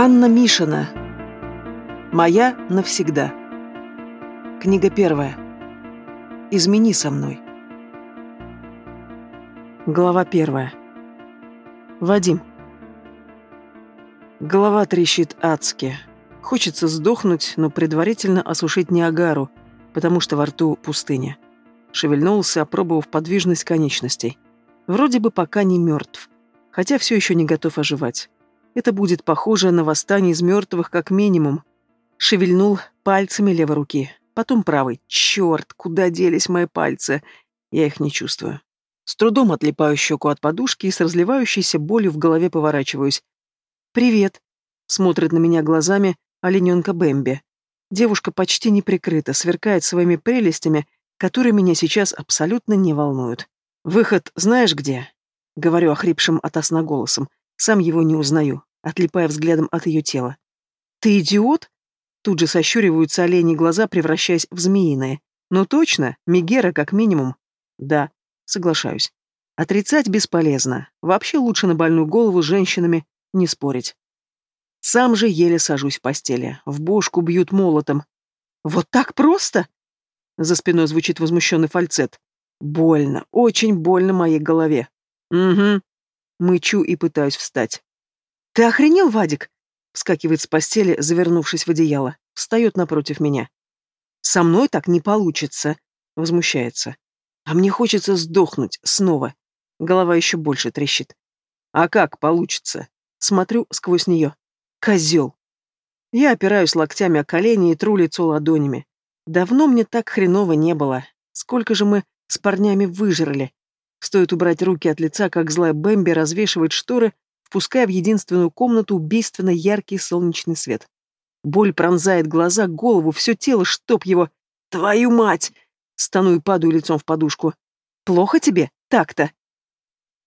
Анна Мишина. Моя навсегда. Книга первая. Измени со мной. Глава первая. Вадим. Голова трещит адски. Хочется сдохнуть, но предварительно осушить Ниагару, потому что во рту пустыня. Шевельнулся, опробовав подвижность конечностей. Вроде бы пока не мертв, хотя все еще не готов оживать. Это будет похоже на восстание из мертвых как минимум. Шевельнул пальцами левой руки, потом правой. Черт, куда делись мои пальцы? Я их не чувствую. С трудом отлипаю щеку от подушки и с разливающейся болью в голове поворачиваюсь. «Привет», — смотрит на меня глазами олененка Бэмби. Девушка почти не прикрыта, сверкает своими прелестями, которые меня сейчас абсолютно не волнуют. «Выход знаешь где?» — говорю охрипшим от голосом. Сам его не узнаю отлипая взглядом от ее тела. «Ты идиот?» Тут же сощуриваются олени глаза, превращаясь в змеиные. «Ну точно, Мегера как минимум». «Да, соглашаюсь. Отрицать бесполезно. Вообще лучше на больную голову с женщинами не спорить». Сам же еле сажусь в постели. В бошку бьют молотом. «Вот так просто?» За спиной звучит возмущенный фальцет. «Больно, очень больно моей голове». «Угу». Мычу и пытаюсь встать. «Ты охренел, Вадик?» Вскакивает с постели, завернувшись в одеяло. Встает напротив меня. «Со мной так не получится», — возмущается. «А мне хочется сдохнуть снова». Голова еще больше трещит. «А как получится?» Смотрю сквозь нее. «Козел!» Я опираюсь локтями о колени и тру лицо ладонями. Давно мне так хреново не было. Сколько же мы с парнями выжрали. Стоит убрать руки от лица, как злая Бэмби развешивает шторы, впуская в единственную комнату убийственно яркий солнечный свет. Боль пронзает глаза, голову, все тело, чтоб его... Твою мать! Стану и падаю лицом в подушку. Плохо тебе? Так-то.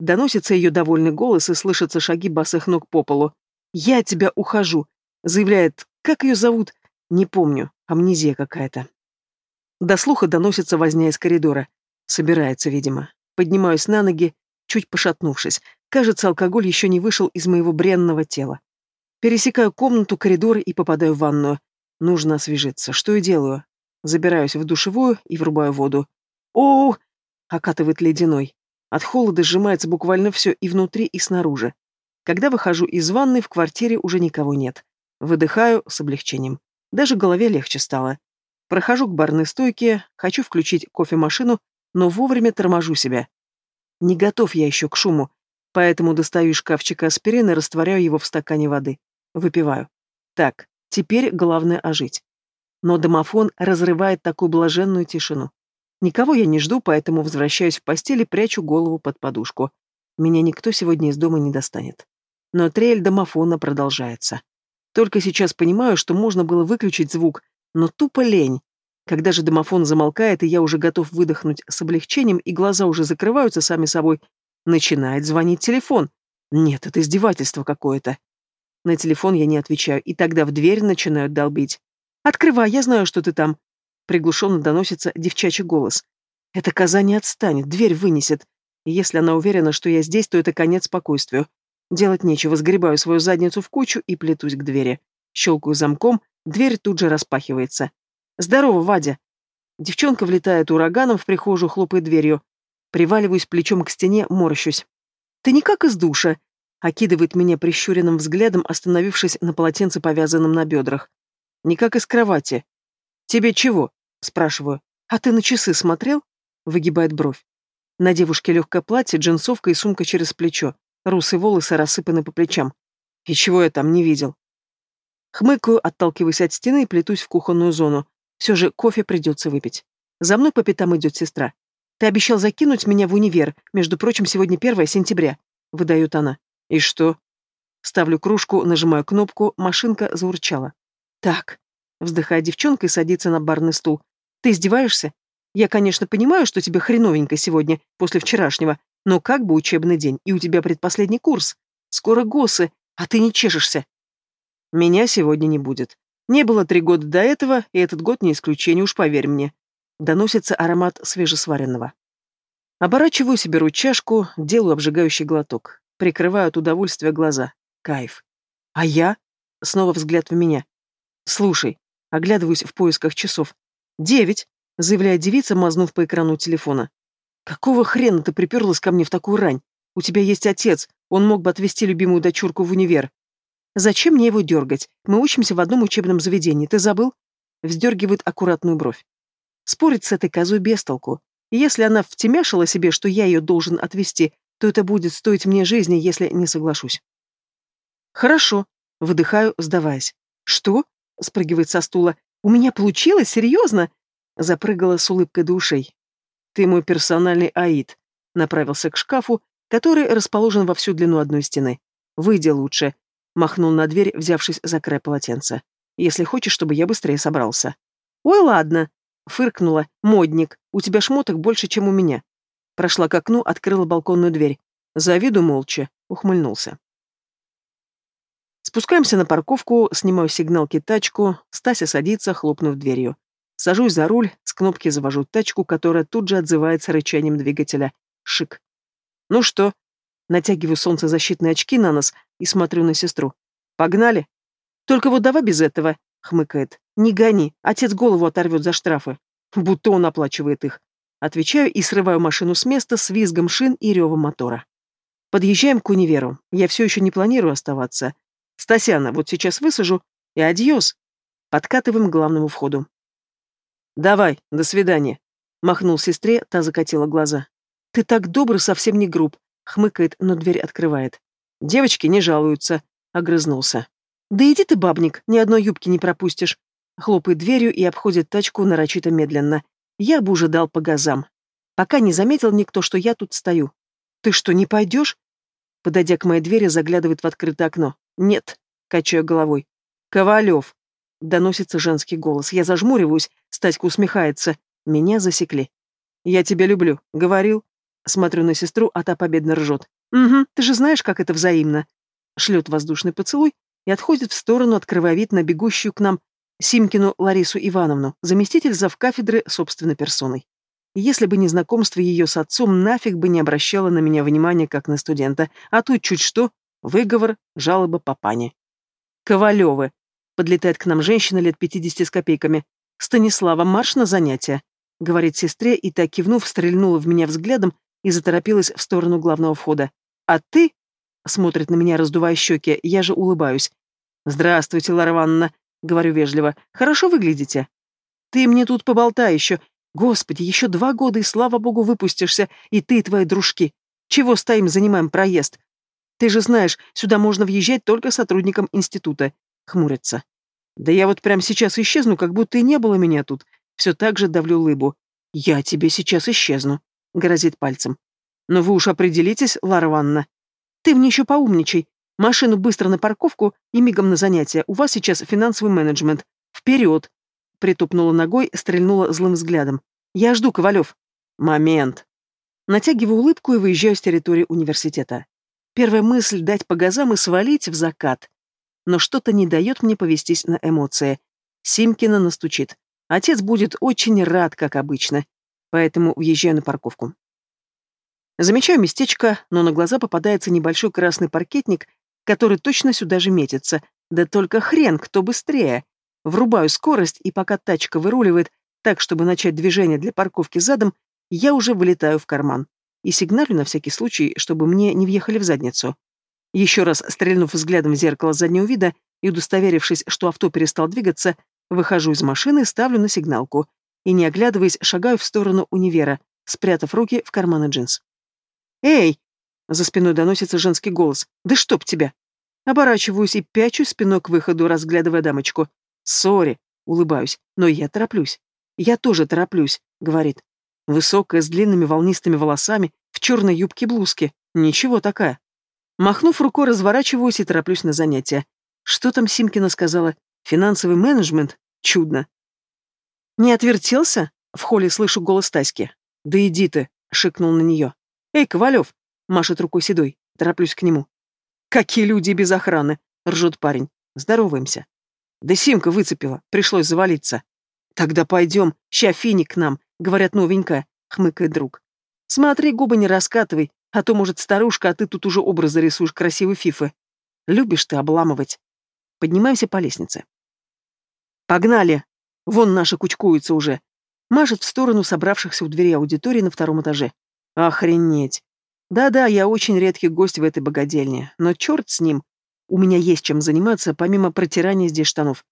Доносится ее довольный голос и слышатся шаги босых ног по полу. «Я тебя ухожу», — заявляет. «Как ее зовут?» «Не помню. Амнезия какая-то». До слуха доносится возня из коридора. Собирается, видимо. Поднимаюсь на ноги, чуть пошатнувшись. Кажется, алкоголь еще не вышел из моего бренного тела. Пересекаю комнату, коридор и попадаю в ванную. Нужно освежиться. Что и делаю. Забираюсь в душевую и врубаю воду. о окатывает ледяной. От холода сжимается буквально все и внутри, и снаружи. Когда выхожу из ванны, в квартире уже никого нет. Выдыхаю с облегчением. Даже голове легче стало. Прохожу к барной стойке, хочу включить кофемашину, но вовремя торможу себя. Не готов я еще к шуму, поэтому достаю из шкафчика аспирин и растворяю его в стакане воды. Выпиваю. Так, теперь главное ожить. Но домофон разрывает такую блаженную тишину. Никого я не жду, поэтому возвращаюсь в постель и прячу голову под подушку. Меня никто сегодня из дома не достанет. Но трель домофона продолжается. Только сейчас понимаю, что можно было выключить звук, но тупо лень. Когда же домофон замолкает, и я уже готов выдохнуть с облегчением, и глаза уже закрываются сами собой, начинает звонить телефон. Нет, это издевательство какое-то. На телефон я не отвечаю, и тогда в дверь начинают долбить. «Открывай, я знаю, что ты там». Приглушенно доносится девчачий голос. «Эта коза не отстанет, дверь вынесет. И если она уверена, что я здесь, то это конец спокойствию. Делать нечего, сгребаю свою задницу в кучу и плетусь к двери. Щелкаю замком, дверь тут же распахивается. «Здорово, Вадя!» Девчонка влетает ураганом в прихожую, хлопает дверью. Приваливаюсь плечом к стене, морщусь. «Ты никак из душа!» Окидывает меня прищуренным взглядом, остановившись на полотенце, повязанном на бедрах. «Никак из кровати». «Тебе чего?» Спрашиваю. «А ты на часы смотрел?» Выгибает бровь. На девушке легкое платье, джинсовка и сумка через плечо. Русые волосы рассыпаны по плечам. И чего я там не видел? Хмыкаю, отталкиваясь от стены и плетусь в кухонную зону. Все же кофе придется выпить. За мной по пятам идет сестра. Ты обещал закинуть меня в универ. Между прочим, сегодня 1 сентября. Выдает она. И что? Ставлю кружку, нажимаю кнопку, машинка заурчала. Так. Вздыхает девчонка и садится на барный стул. Ты издеваешься? Я, конечно, понимаю, что тебе хреновенько сегодня, после вчерашнего, но как бы учебный день, и у тебя предпоследний курс. Скоро ГОСы, а ты не чешешься. Меня сегодня не будет. Не было три года до этого, и этот год не исключение, уж поверь мне. Доносится аромат свежесваренного. Оборачиваюсь, беру чашку, делаю обжигающий глоток. Прикрываю от удовольствия глаза. Кайф. А я? Снова взгляд в меня. Слушай, оглядываюсь в поисках часов. Девять, заявляет девица, мазнув по экрану телефона. Какого хрена ты приперлась ко мне в такую рань? У тебя есть отец, он мог бы отвезти любимую дочурку в универ. Зачем мне его дергать? Мы учимся в одном учебном заведении, ты забыл? Вздергивает аккуратную бровь. Спорить с этой козой без толку. Если она втемяшила себе, что я ее должен отвезти, то это будет стоить мне жизни, если не соглашусь. Хорошо, выдыхаю, сдаваясь. Что? Спрыгивает со стула. У меня получилось? Серьезно? Запрыгала с улыбкой до ушей. Ты мой персональный аид. Направился к шкафу, который расположен во всю длину одной стены. Выйди лучше. Махнул на дверь, взявшись за край полотенца. Если хочешь, чтобы я быстрее собрался. Ой, ладно. Фыркнула. Модник. У тебя шмоток больше, чем у меня. Прошла к окну, открыла балконную дверь. Завиду молча. Ухмыльнулся. Спускаемся на парковку, снимаю сигналки тачку, Стася садится, хлопнув дверью. Сажусь за руль, с кнопки завожу тачку, которая тут же отзывается рычанием двигателя. Шик. Ну что? Натягиваю солнцезащитные очки на нос и смотрю на сестру. Погнали? Только вот давай без этого, хмыкает. Не гони, отец голову оторвет за штрафы. Будто он оплачивает их. Отвечаю и срываю машину с места с визгом шин и ревом мотора. Подъезжаем к универу. Я все еще не планирую оставаться. Стасяна, вот сейчас высажу, и адьос. Подкатываем к главному входу. «Давай, до свидания», — махнул сестре, та закатила глаза. «Ты так добр, совсем не груб», — хмыкает, но дверь открывает. «Девочки не жалуются», — огрызнулся. «Да иди ты, бабник, ни одной юбки не пропустишь», — хлопает дверью и обходит тачку нарочито медленно. Я бы уже дал по газам. Пока не заметил никто, что я тут стою. «Ты что, не пойдешь?» Подойдя к моей двери, заглядывает в открытое окно. «Нет», — качаю головой. «Ковалев», — доносится женский голос. Я зажмуриваюсь, Стаська усмехается. Меня засекли. «Я тебя люблю», — говорил. Смотрю на сестру, а та победно ржет. «Угу, ты же знаешь, как это взаимно». Шлет воздушный поцелуй и отходит в сторону, открывая вид на бегущую к нам Симкину Ларису Ивановну, заместитель завкафедры собственной персоной. Если бы не знакомство ее с отцом, нафиг бы не обращала на меня внимания, как на студента, а тут чуть что, выговор, жалоба папане. Ковалевы. Подлетает к нам женщина лет пятидесяти с копейками. «Станислава, марш на занятия», — говорит сестре, и так кивнув, стрельнула в меня взглядом и заторопилась в сторону главного входа. «А ты?» — смотрит на меня, раздувая щеки, я же улыбаюсь. «Здравствуйте, Лара Ивановна», — говорю вежливо. «Хорошо выглядите». «Ты мне тут поболтай еще. Господи, еще два года, и слава богу, выпустишься, и ты, и твои дружки. Чего стоим, занимаем проезд? Ты же знаешь, сюда можно въезжать только сотрудникам института», — хмурится. Да я вот прямо сейчас исчезну, как будто и не было меня тут. Все так же давлю лыбу. Я тебе сейчас исчезну, грозит пальцем. Но вы уж определитесь, Лара Ванна. Ты мне еще поумничай. Машину быстро на парковку и мигом на занятия. У вас сейчас финансовый менеджмент. Вперед! Притупнула ногой, стрельнула злым взглядом. Я жду, Ковалев. Момент. Натягиваю улыбку и выезжаю с территории университета. Первая мысль — дать по газам и свалить в закат но что-то не дает мне повестись на эмоции. Симкина настучит. Отец будет очень рад, как обычно. Поэтому въезжаю на парковку. Замечаю местечко, но на глаза попадается небольшой красный паркетник, который точно сюда же метится. Да только хрен, кто быстрее. Врубаю скорость, и пока тачка выруливает так, чтобы начать движение для парковки задом, я уже вылетаю в карман. И сигналю на всякий случай, чтобы мне не въехали в задницу. Еще раз стрельнув взглядом в зеркало заднего вида и удостоверившись, что авто перестал двигаться, выхожу из машины, ставлю на сигналку и, не оглядываясь, шагаю в сторону универа, спрятав руки в карманы джинс. «Эй!» — за спиной доносится женский голос. «Да чтоб тебя!» Оборачиваюсь и пячусь спиной к выходу, разглядывая дамочку. «Сори!» — улыбаюсь. «Но я тороплюсь». «Я тоже тороплюсь», — говорит. Высокая, с длинными волнистыми волосами, в черной юбке-блузке. Ничего такая. Махнув рукой, разворачиваюсь и тороплюсь на занятия. Что там Симкина сказала? Финансовый менеджмент? Чудно. Не отвертелся? В холле слышу голос Таськи. Да иди ты, шикнул на нее. Эй, Ковалев, машет рукой седой. Тороплюсь к нему. Какие люди без охраны, ржет парень. Здороваемся. Да Симка выцепила, пришлось завалиться. Тогда пойдем, ща финик к нам, говорят новенькая, хмыкает друг. Смотри, губы не раскатывай, а то, может, старушка, а ты тут уже образы рисуешь красивой фифы. Любишь ты обламывать. Поднимаемся по лестнице. «Погнали! Вон наши кучкуются уже!» Машет в сторону собравшихся у двери аудитории на втором этаже. «Охренеть! Да-да, я очень редкий гость в этой богадельне, но черт с ним. У меня есть чем заниматься, помимо протирания здесь штанов.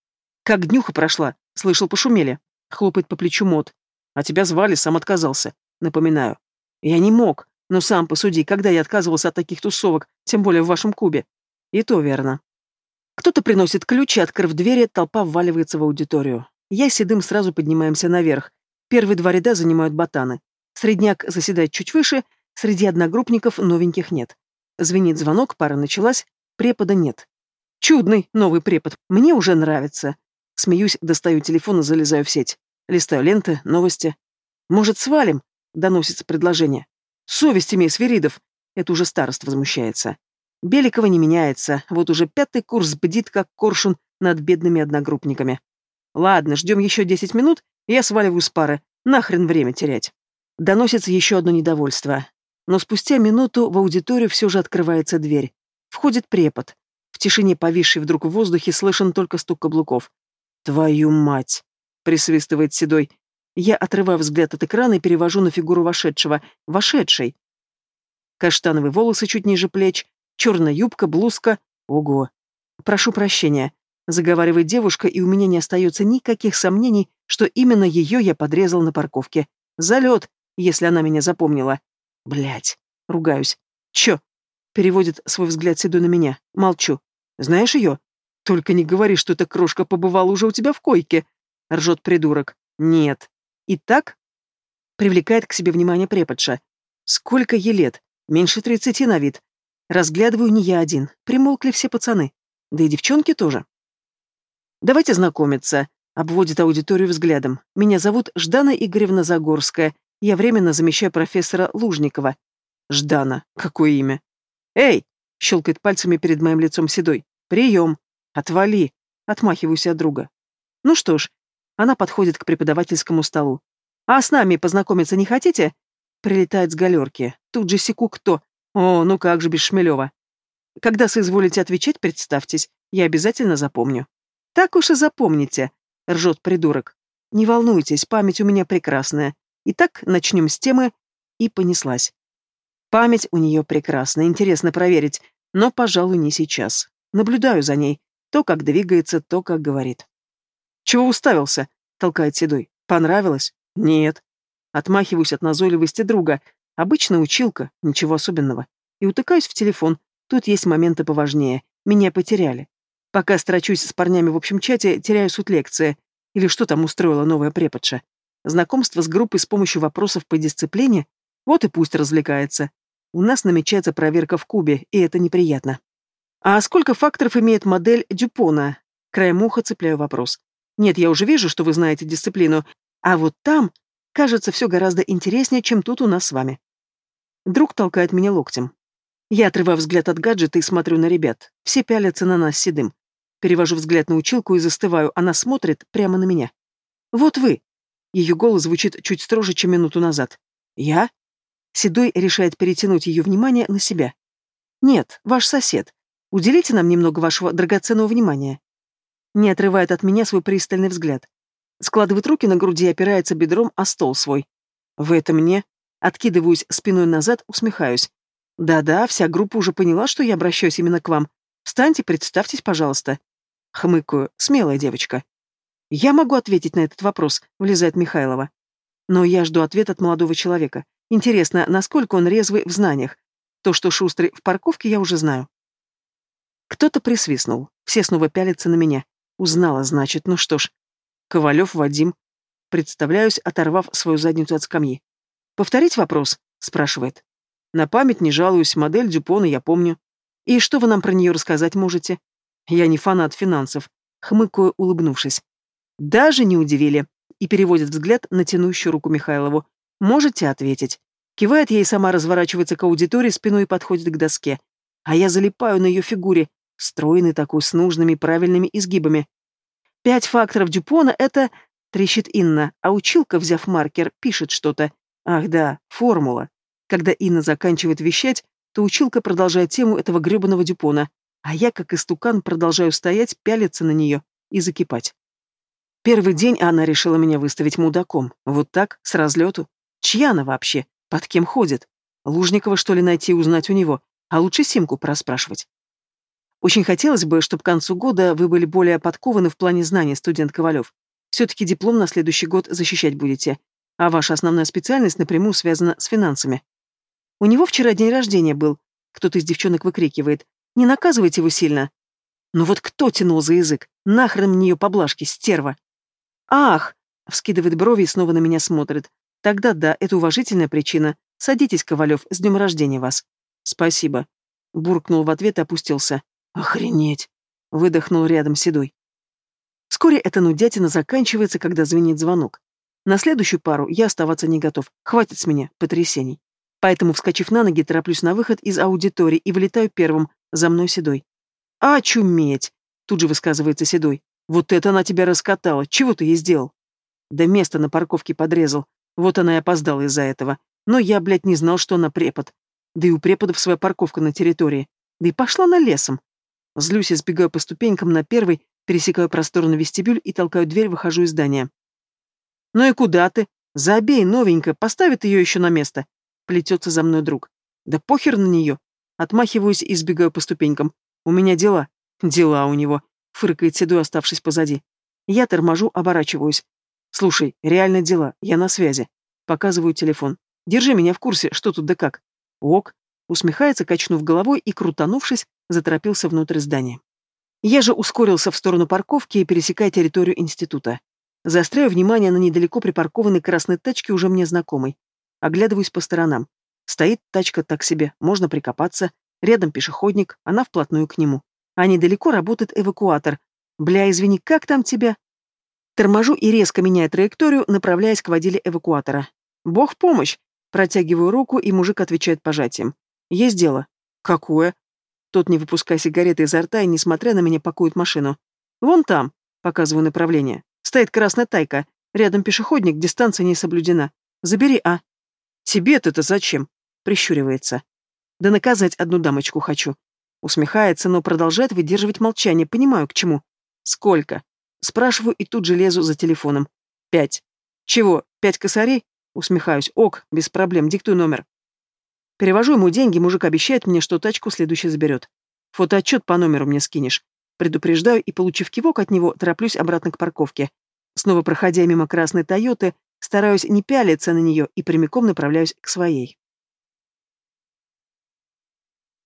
Как днюха прошла, слышал, пошумели. Хлопает по плечу мод. А тебя звали, сам отказался. Напоминаю. Я не мог, но сам посуди, когда я отказывался от таких тусовок, тем более в вашем кубе. И то верно. Кто-то приносит ключ, и, открыв двери, толпа вваливается в аудиторию. Я с Седым сразу поднимаемся наверх. Первые два ряда занимают ботаны. Средняк заседает чуть выше, Среди одногруппников новеньких нет. Звенит звонок, пара началась, препода нет. Чудный новый препод, мне уже нравится. Смеюсь, достаю телефон и залезаю в сеть. Листаю ленты, новости. Может, свалим? Доносится предложение. Совесть имей, Сверидов. Это уже старост возмущается. Беликова не меняется, вот уже пятый курс бдит, как коршун, над бедными одногруппниками. Ладно, ждем еще десять минут, и я сваливаю с пары. Нахрен время терять. Доносится еще одно недовольство. Но спустя минуту в аудиторию все же открывается дверь. Входит препод. В тишине, повисшей вдруг в воздухе, слышен только стук каблуков. «Твою мать!» — присвистывает Седой. Я отрываю взгляд от экрана и перевожу на фигуру вошедшего. Вошедший. Каштановые волосы чуть ниже плеч, черная юбка, блузка. Ого! Прошу прощения. Заговаривает девушка, и у меня не остается никаких сомнений, что именно ее я подрезал на парковке. Залет, если она меня запомнила. Блять, ругаюсь. Чё? Переводит свой взгляд Седой на меня. Молчу. Знаешь ее? Только не говори, что эта крошка побывала уже у тебя в койке. Ржет придурок. Нет. И так? Привлекает к себе внимание преподша. Сколько ей лет? Меньше тридцати на вид. Разглядываю не я один. Примолкли все пацаны. Да и девчонки тоже. Давайте знакомиться. Обводит аудиторию взглядом. Меня зовут Ждана Игоревна Загорская. Я временно замещаю профессора Лужникова. Ждана. Какое имя? Эй! Щелкает пальцами перед моим лицом седой. Прием. Отвали. Отмахиваюсь от друга. Ну что ж, она подходит к преподавательскому столу. А с нами познакомиться не хотите? Прилетает с галерки. Тут же секу кто. О, ну как же без Шмелева. Когда соизволите отвечать, представьтесь. Я обязательно запомню. Так уж и запомните, ржет придурок. Не волнуйтесь, память у меня прекрасная. Итак, начнем с темы. И понеслась. Память у нее прекрасная, интересно проверить, но, пожалуй, не сейчас. Наблюдаю за ней. То, как двигается, то, как говорит. «Чего уставился?» — толкает Седой. «Понравилось?» «Нет». Отмахиваюсь от назойливости друга. Обычная училка, ничего особенного. И утыкаюсь в телефон. Тут есть моменты поважнее. Меня потеряли. Пока строчусь с парнями в общем чате, теряю суть лекции. Или что там устроила новая преподша. Знакомство с группой с помощью вопросов по дисциплине? Вот и пусть развлекается. У нас намечается проверка в кубе, и это неприятно. А сколько факторов имеет модель Дюпона? Краем уха цепляю вопрос. Нет, я уже вижу, что вы знаете дисциплину, а вот там, кажется, все гораздо интереснее, чем тут у нас с вами. Друг толкает меня локтем. Я отрываю взгляд от гаджета и смотрю на ребят. Все пялятся на нас седым. Перевожу взгляд на училку и застываю, она смотрит прямо на меня. Вот вы, ее голос звучит чуть строже, чем минуту назад. «Я?» Седой решает перетянуть ее внимание на себя. «Нет, ваш сосед. Уделите нам немного вашего драгоценного внимания». Не отрывает от меня свой пристальный взгляд. Складывает руки на груди и опирается бедром о стол свой. «В это мне?» Откидываюсь спиной назад, усмехаюсь. «Да-да, вся группа уже поняла, что я обращаюсь именно к вам. Встаньте, представьтесь, пожалуйста». Хмыкаю, смелая девочка. «Я могу ответить на этот вопрос», — влезает Михайлова. «Но я жду ответ от молодого человека. Интересно, насколько он резвый в знаниях? То, что шустрый в парковке, я уже знаю». Кто-то присвистнул. Все снова пялятся на меня. Узнала, значит. Ну что ж. Ковалев Вадим. Представляюсь, оторвав свою задницу от скамьи. «Повторить вопрос?» — спрашивает. «На память не жалуюсь, модель Дюпона я помню. И что вы нам про нее рассказать можете?» «Я не фанат финансов», — хмыкаю, улыбнувшись. Даже не удивили. И переводит взгляд на тянущую руку Михайлову. Можете ответить. Кивает ей сама разворачивается к аудитории, спиной подходит к доске. А я залипаю на ее фигуре, стройный такой, с нужными правильными изгибами. Пять факторов Дюпона — это... Трещит Инна, а училка, взяв маркер, пишет что-то. Ах да, формула. Когда Инна заканчивает вещать, то училка продолжает тему этого гребаного Дюпона. а я, как истукан, продолжаю стоять, пялиться на нее и закипать. Первый день она решила меня выставить мудаком. Вот так, с разлету. Чья она вообще? Под кем ходит? Лужникова, что ли, найти и узнать у него? А лучше Симку проспрашивать. Очень хотелось бы, чтобы к концу года вы были более подкованы в плане знаний, студент Ковалев. Все-таки диплом на следующий год защищать будете, а ваша основная специальность напрямую связана с финансами. У него вчера день рождения был. Кто-то из девчонок выкрикивает. Не наказывайте его сильно. Ну вот кто тянул за язык? Нахрен мне ее поблажки, стерва. «Ах!» — вскидывает брови и снова на меня смотрит. «Тогда да, это уважительная причина. Садитесь, Ковалев, с днем рождения вас». «Спасибо». Буркнул в ответ и опустился. «Охренеть!» — выдохнул рядом Седой. Вскоре эта нудятина заканчивается, когда звенит звонок. На следующую пару я оставаться не готов. Хватит с меня потрясений. Поэтому, вскочив на ноги, тороплюсь на выход из аудитории и вылетаю первым, за мной Седой. «А, чуметь!» — тут же высказывается Седой. Вот это она тебя раскатала. Чего ты ей сделал? Да место на парковке подрезал. Вот она и опоздала из-за этого. Но я, блядь, не знал, что она препод. Да и у преподов своя парковка на территории. Да и пошла на лесом. Злюсь и сбегаю по ступенькам на первый, пересекаю просторный вестибюль и толкаю дверь, выхожу из здания. «Ну и куда ты? Забей, новенькая, поставит ее еще на место!» Плетется за мной друг. «Да похер на нее!» Отмахиваюсь и сбегаю по ступенькам. «У меня дела». «Дела у него. — фыркает Седой, оставшись позади. Я торможу, оборачиваюсь. «Слушай, реально дела, я на связи». Показываю телефон. «Держи меня в курсе, что тут да как». «Ок», — усмехается, качнув головой и, крутанувшись, заторопился внутрь здания. Я же ускорился в сторону парковки и пересекая территорию института. Заостряю внимание на недалеко припаркованной красной тачке, уже мне знакомой. Оглядываюсь по сторонам. Стоит тачка так себе, можно прикопаться. Рядом пешеходник, она вплотную к нему а недалеко работает эвакуатор. Бля, извини, как там тебя? Торможу и резко меняю траекторию, направляясь к водиле эвакуатора. Бог помощь! Протягиваю руку, и мужик отвечает пожатием. Есть дело. Какое? Тот, не выпуская сигареты изо рта и, несмотря на меня, пакует машину. Вон там, показываю направление. Стоит красная тайка. Рядом пешеходник, дистанция не соблюдена. Забери, а. Тебе-то-то зачем? Прищуривается. Да наказать одну дамочку хочу. Усмехается, но продолжает выдерживать молчание, понимаю, к чему. Сколько? Спрашиваю и тут же лезу за телефоном. Пять. Чего, пять косарей? Усмехаюсь. Ок, без проблем, диктуй номер. Перевожу ему деньги, мужик обещает мне, что тачку следующий заберет. Фотоотчет по номеру мне скинешь. Предупреждаю и, получив кивок от него, тороплюсь обратно к парковке. Снова проходя мимо красной Тойоты, стараюсь не пялиться на нее и прямиком направляюсь к своей.